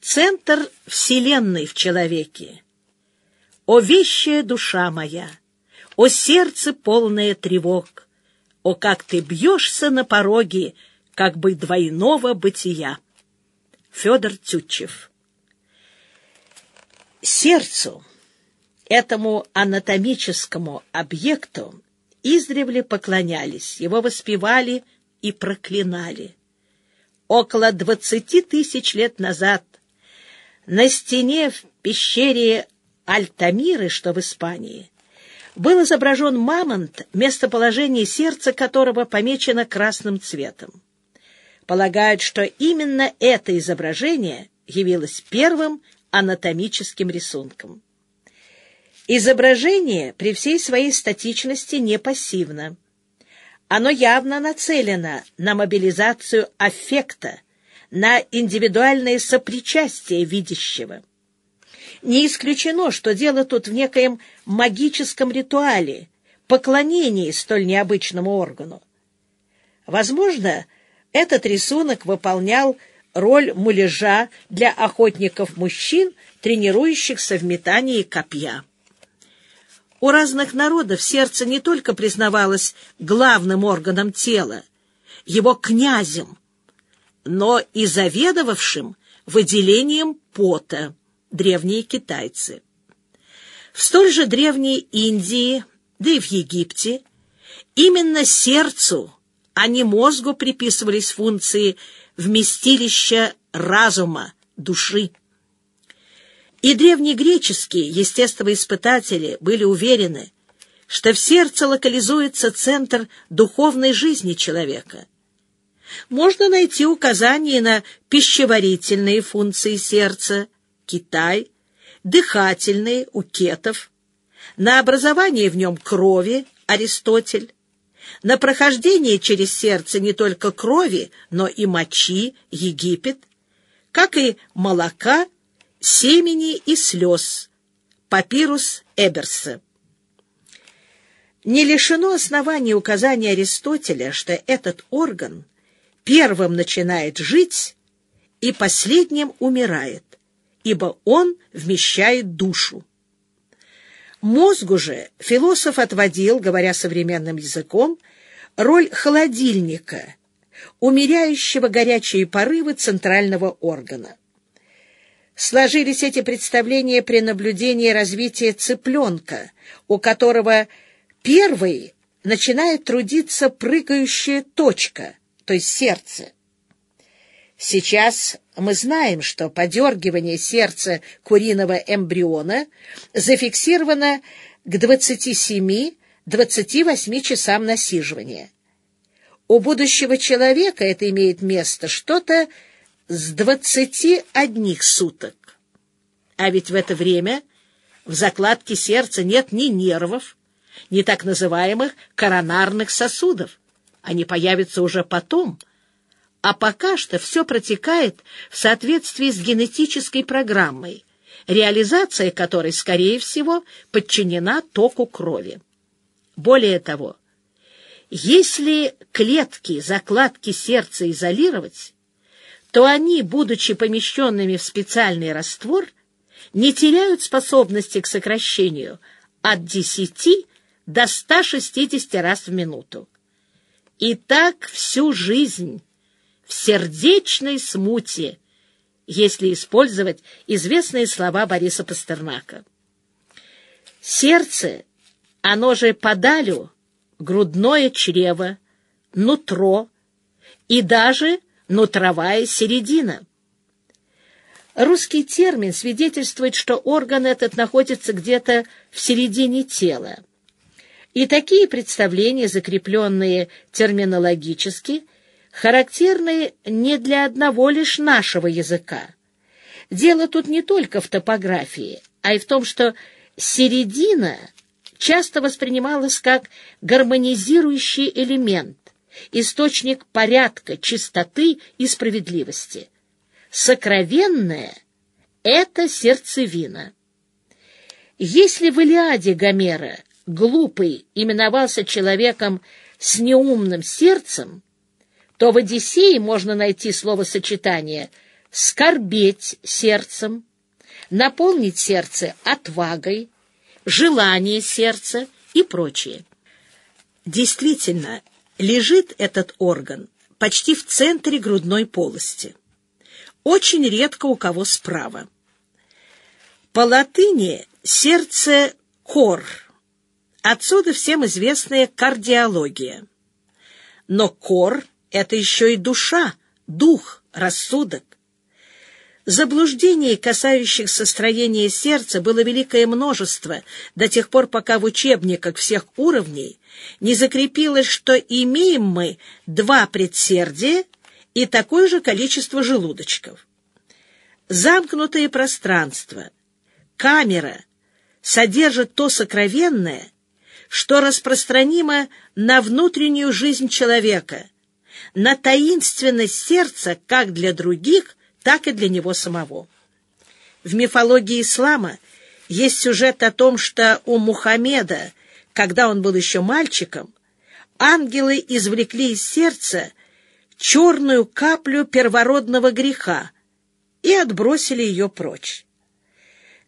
Центр Вселенной в человеке. О вещая душа моя, о сердце полное тревог, о как ты бьешься на пороге, как бы двойного бытия. Федор Тютчев Сердцу, этому анатомическому объекту, издревле поклонялись, его воспевали и проклинали. Около двадцати тысяч лет назад на стене в пещере Альтамиры, что в Испании, был изображен мамонт, местоположение сердца которого помечено красным цветом. Полагают, что именно это изображение явилось первым анатомическим рисунком. Изображение при всей своей статичности не пассивно. Оно явно нацелено на мобилизацию аффекта, на индивидуальное сопричастие видящего. Не исключено, что дело тут в некоем магическом ритуале, поклонении столь необычному органу. Возможно, этот рисунок выполнял роль муляжа для охотников-мужчин, тренирующихся в метании копья. У разных народов сердце не только признавалось главным органом тела, его князем, но и заведовавшим выделением пота, древние китайцы. В столь же древней Индии, да и в Египте, именно сердцу, а не мозгу приписывались функции вместилища разума, души. И древнегреческие естествоиспытатели были уверены, что в сердце локализуется центр духовной жизни человека. Можно найти указания на пищеварительные функции сердца, Китай, дыхательные у кетов, на образование в нем крови, Аристотель, на прохождение через сердце не только крови, но и мочи, Египет, как и молока, семени и слез, папирус Эберса. Не лишено основания указания Аристотеля, что этот орган первым начинает жить и последним умирает, ибо он вмещает душу. Мозгу же философ отводил, говоря современным языком, роль холодильника, умеряющего горячие порывы центрального органа. Сложились эти представления при наблюдении развития цыпленка, у которого первой начинает трудиться прыгающая точка, то есть сердце. Сейчас мы знаем, что подергивание сердца куриного эмбриона зафиксировано к 27-28 часам насиживания. У будущего человека это имеет место что-то с 21 суток. А ведь в это время в закладке сердца нет ни нервов, ни так называемых коронарных сосудов. Они появятся уже потом — а пока что все протекает в соответствии с генетической программой, реализация которой, скорее всего, подчинена току крови. Более того, если клетки закладки сердца изолировать, то они, будучи помещенными в специальный раствор, не теряют способности к сокращению от 10 до 160 раз в минуту. И так всю жизнь в сердечной смуте, если использовать известные слова Бориса Пастернака. Сердце, оно же подалю, грудное чрево, нутро и даже нутровая середина. Русский термин свидетельствует, что орган этот находится где-то в середине тела. И такие представления, закрепленные терминологически, характерны не для одного лишь нашего языка. Дело тут не только в топографии, а и в том, что середина часто воспринималась как гармонизирующий элемент, источник порядка, чистоты и справедливости. Сокровенное — это сердцевина. Если в Илиаде Гомера глупый именовался человеком с неумным сердцем, то в «Одиссее» можно найти словосочетание скорбеть сердцем, наполнить сердце отвагой, желание сердца и прочее. Действительно, лежит этот орган почти в центре грудной полости. Очень редко у кого справа. По латыни сердце — кор. Отсюда всем известная кардиология. Но кор — это еще и душа, дух, рассудок. Заблуждений, касающихся строения сердца, было великое множество, до тех пор, пока в учебниках всех уровней не закрепилось, что имеем мы два предсердия и такое же количество желудочков. Замкнутое пространство, камера содержит то сокровенное, что распространимо на внутреннюю жизнь человека, на таинственность сердца как для других, так и для него самого. В мифологии ислама есть сюжет о том, что у Мухаммеда, когда он был еще мальчиком, ангелы извлекли из сердца черную каплю первородного греха и отбросили ее прочь.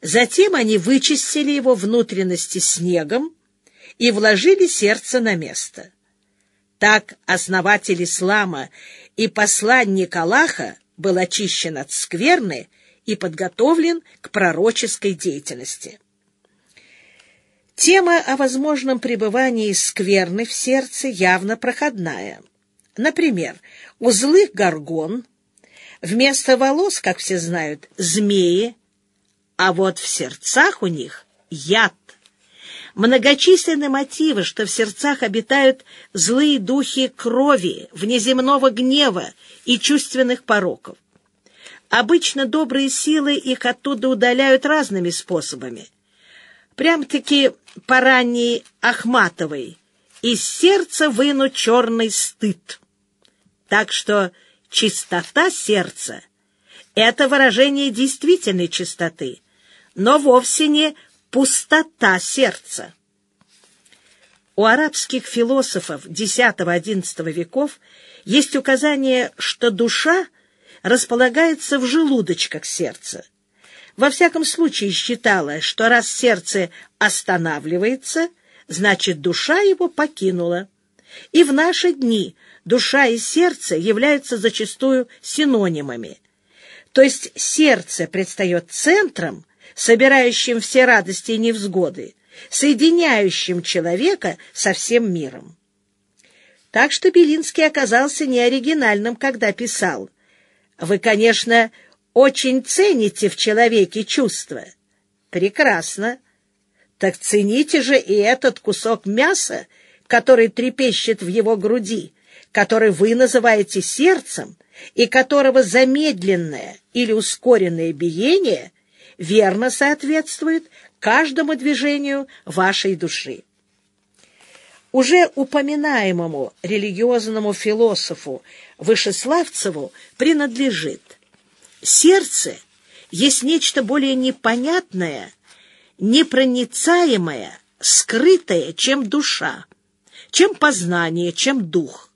Затем они вычистили его внутренности снегом и вложили сердце на место. Так основатель ислама и посланник Аллаха был очищен от скверны и подготовлен к пророческой деятельности. Тема о возможном пребывании скверны в сердце явно проходная. Например, у злых горгон вместо волос, как все знают, змеи, а вот в сердцах у них яд. Многочисленны мотивы, что в сердцах обитают злые духи крови, внеземного гнева и чувственных пороков. Обычно добрые силы их оттуда удаляют разными способами. Прям-таки по ранней Ахматовой из сердца вынуть черный стыд. Так что чистота сердца — это выражение действительной чистоты, но вовсе не пустота сердца. У арабских философов X-XI веков есть указание, что душа располагается в желудочках сердца. Во всяком случае считалось, что раз сердце останавливается, значит душа его покинула. И в наши дни душа и сердце являются зачастую синонимами. То есть сердце предстает центром, собирающим все радости и невзгоды, соединяющим человека со всем миром. Так что Белинский оказался неоригинальным, когда писал «Вы, конечно, очень цените в человеке чувства». «Прекрасно. Так цените же и этот кусок мяса, который трепещет в его груди, который вы называете сердцем, и которого замедленное или ускоренное биение – верно соответствует каждому движению вашей души. Уже упоминаемому религиозному философу Вышеславцеву принадлежит «Сердце есть нечто более непонятное, непроницаемое, скрытое, чем душа, чем познание, чем дух.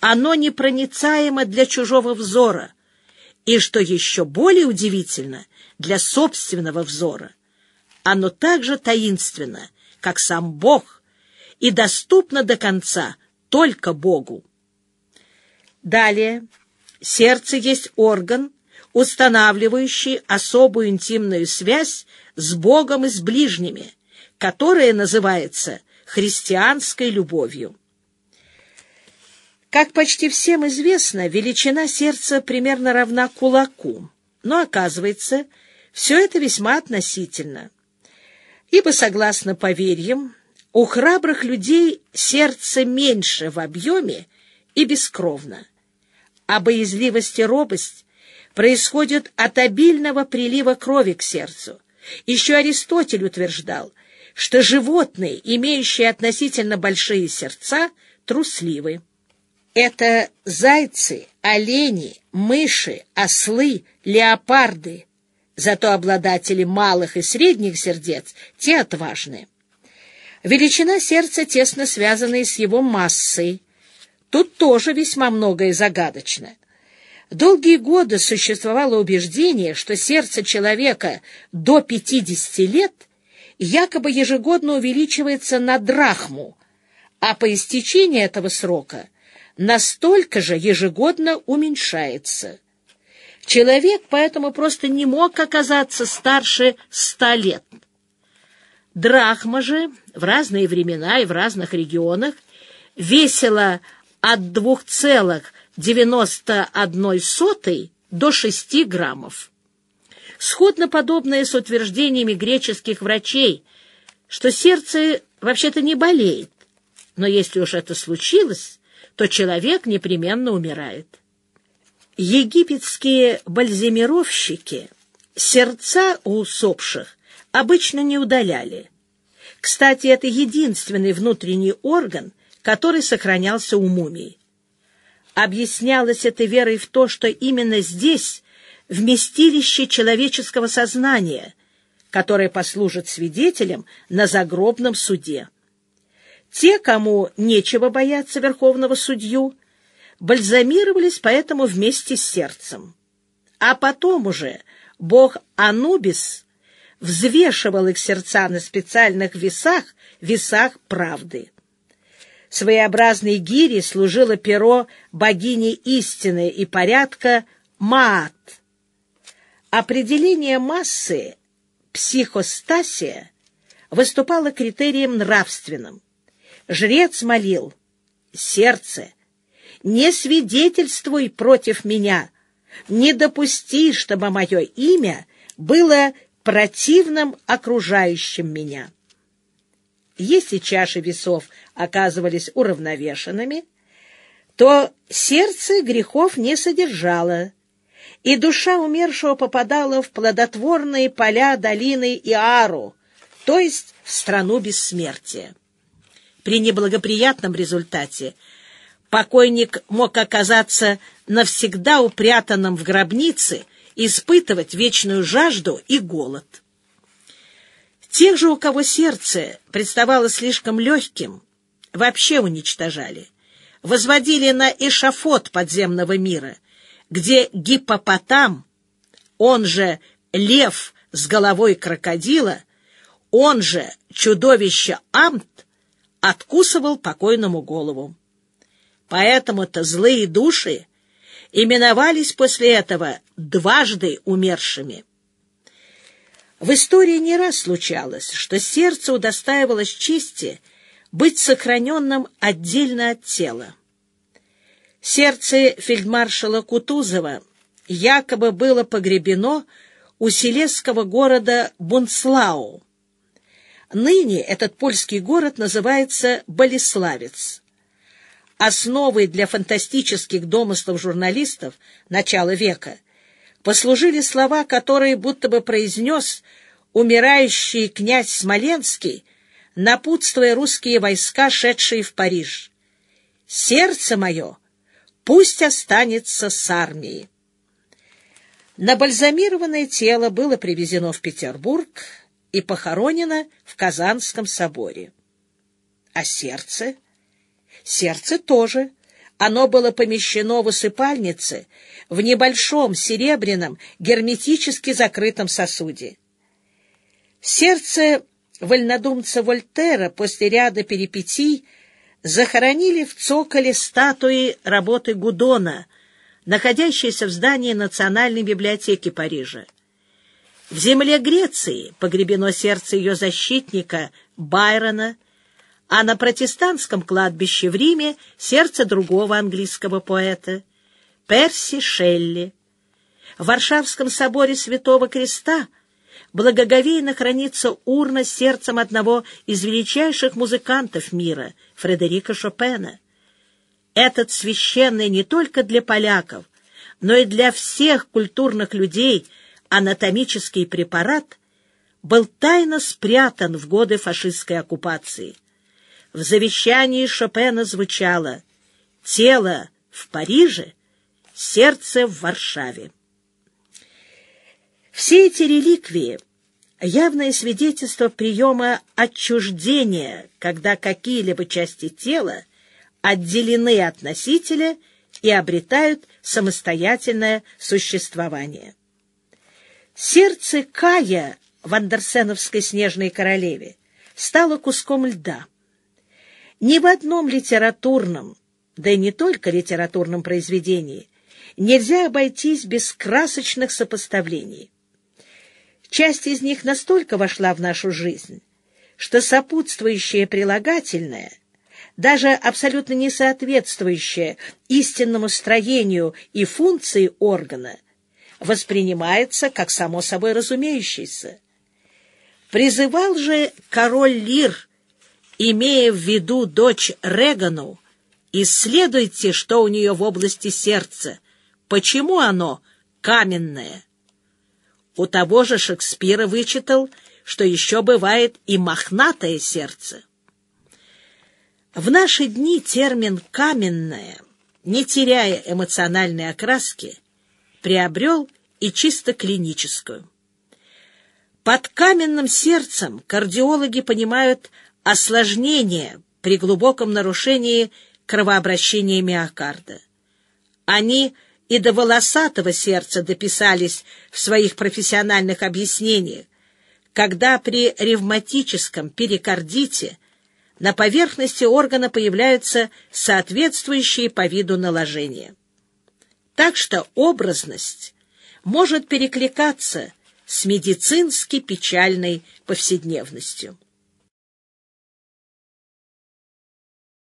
Оно непроницаемо для чужого взора, и, что еще более удивительно, для собственного взора. Оно так же таинственно, как сам Бог, и доступно до конца только Богу. Далее, сердце есть орган, устанавливающий особую интимную связь с Богом и с ближними, которая называется христианской любовью. Как почти всем известно, величина сердца примерно равна кулаку, но оказывается, все это весьма относительно. Ибо, согласно поверьям, у храбрых людей сердце меньше в объеме и бескровно, а боязливость и робость происходят от обильного прилива крови к сердцу. Еще Аристотель утверждал, что животные, имеющие относительно большие сердца, трусливы. Это зайцы, олени, мыши, ослы, леопарды, Зато обладатели малых и средних сердец, те отважны. Величина сердца тесно связана и с его массой. Тут тоже весьма многое загадочно. Долгие годы существовало убеждение, что сердце человека до 50 лет якобы ежегодно увеличивается на драхму, а по истечении этого срока настолько же ежегодно уменьшается. Человек поэтому просто не мог оказаться старше ста лет. Драхма же в разные времена и в разных регионах весила от двух целых 91 сотой до 6 граммов. Сходно подобное с утверждениями греческих врачей, что сердце вообще-то не болеет, но если уж это случилось, то человек непременно умирает. Египетские бальзамировщики сердца у усопших обычно не удаляли. Кстати, это единственный внутренний орган, который сохранялся у мумий. Объяснялось это верой в то, что именно здесь вместилище человеческого сознания, которое послужит свидетелем на загробном суде. Те, кому нечего бояться верховного судью, бальзамировались поэтому вместе с сердцем. А потом уже бог Анубис взвешивал их сердца на специальных весах, весах правды. Своеобразной гири служило перо богини истины и порядка Маат. Определение массы, психостасия, выступало критерием нравственным. Жрец молил «Сердце, не свидетельствуй против меня, не допусти, чтобы мое имя было противным окружающим меня». Если чаши весов оказывались уравновешенными, то сердце грехов не содержало, и душа умершего попадала в плодотворные поля долины Иару, то есть в страну бессмертия. При неблагоприятном результате покойник мог оказаться навсегда упрятанным в гробнице, испытывать вечную жажду и голод. Тех же, у кого сердце представало слишком легким, вообще уничтожали, возводили на эшафот подземного мира, где гипопотам, он же лев с головой крокодила, он же чудовище Амт, откусывал покойному голову. Поэтому-то злые души именовались после этого дважды умершими. В истории не раз случалось, что сердце удостаивалось чести быть сохраненным отдельно от тела. Сердце фельдмаршала Кутузова якобы было погребено у селесского города Бунцлау. Ныне этот польский город называется Болеславец. Основой для фантастических домыслов журналистов начала века – послужили слова, которые будто бы произнес умирающий князь Смоленский, напутствуя русские войска, шедшие в Париж. «Сердце мое пусть останется с армией». Набальзамированное тело было привезено в Петербург и похоронено в Казанском соборе. А сердце? Сердце тоже — оно было помещено в усыпальнице в небольшом серебряном герметически закрытом сосуде. Сердце вольнодумца Вольтера после ряда перипетий захоронили в цоколе статуи работы Гудона, находящейся в здании Национальной библиотеки Парижа. В земле Греции погребено сердце ее защитника Байрона, а на протестантском кладбище в Риме сердце другого английского поэта — Перси Шелли. В Варшавском соборе Святого Креста благоговейно хранится урна с сердцем одного из величайших музыкантов мира — Фредерика Шопена. Этот священный не только для поляков, но и для всех культурных людей анатомический препарат был тайно спрятан в годы фашистской оккупации. В завещании Шопена звучало «Тело в Париже, сердце в Варшаве». Все эти реликвии — явное свидетельство приема отчуждения, когда какие-либо части тела отделены от носителя и обретают самостоятельное существование. Сердце Кая в Андерсеновской «Снежной королеве» стало куском льда. Ни в одном литературном, да и не только литературном произведении, нельзя обойтись без красочных сопоставлений. Часть из них настолько вошла в нашу жизнь, что сопутствующее прилагательное, даже абсолютно не соответствующее истинному строению и функции органа, воспринимается как само собой разумеющееся. Призывал же король Лир, имея в виду дочь Регану, исследуйте, что у нее в области сердца, почему оно каменное. У того же Шекспира вычитал, что еще бывает и мохнатое сердце. В наши дни термин «каменное», не теряя эмоциональной окраски, приобрел и чисто клиническую. Под каменным сердцем кардиологи понимают осложнение при глубоком нарушении кровообращения миокарда. Они и до волосатого сердца дописались в своих профессиональных объяснениях, когда при ревматическом перикардите на поверхности органа появляются соответствующие по виду наложения. Так что образность может перекликаться с медицински печальной повседневностью.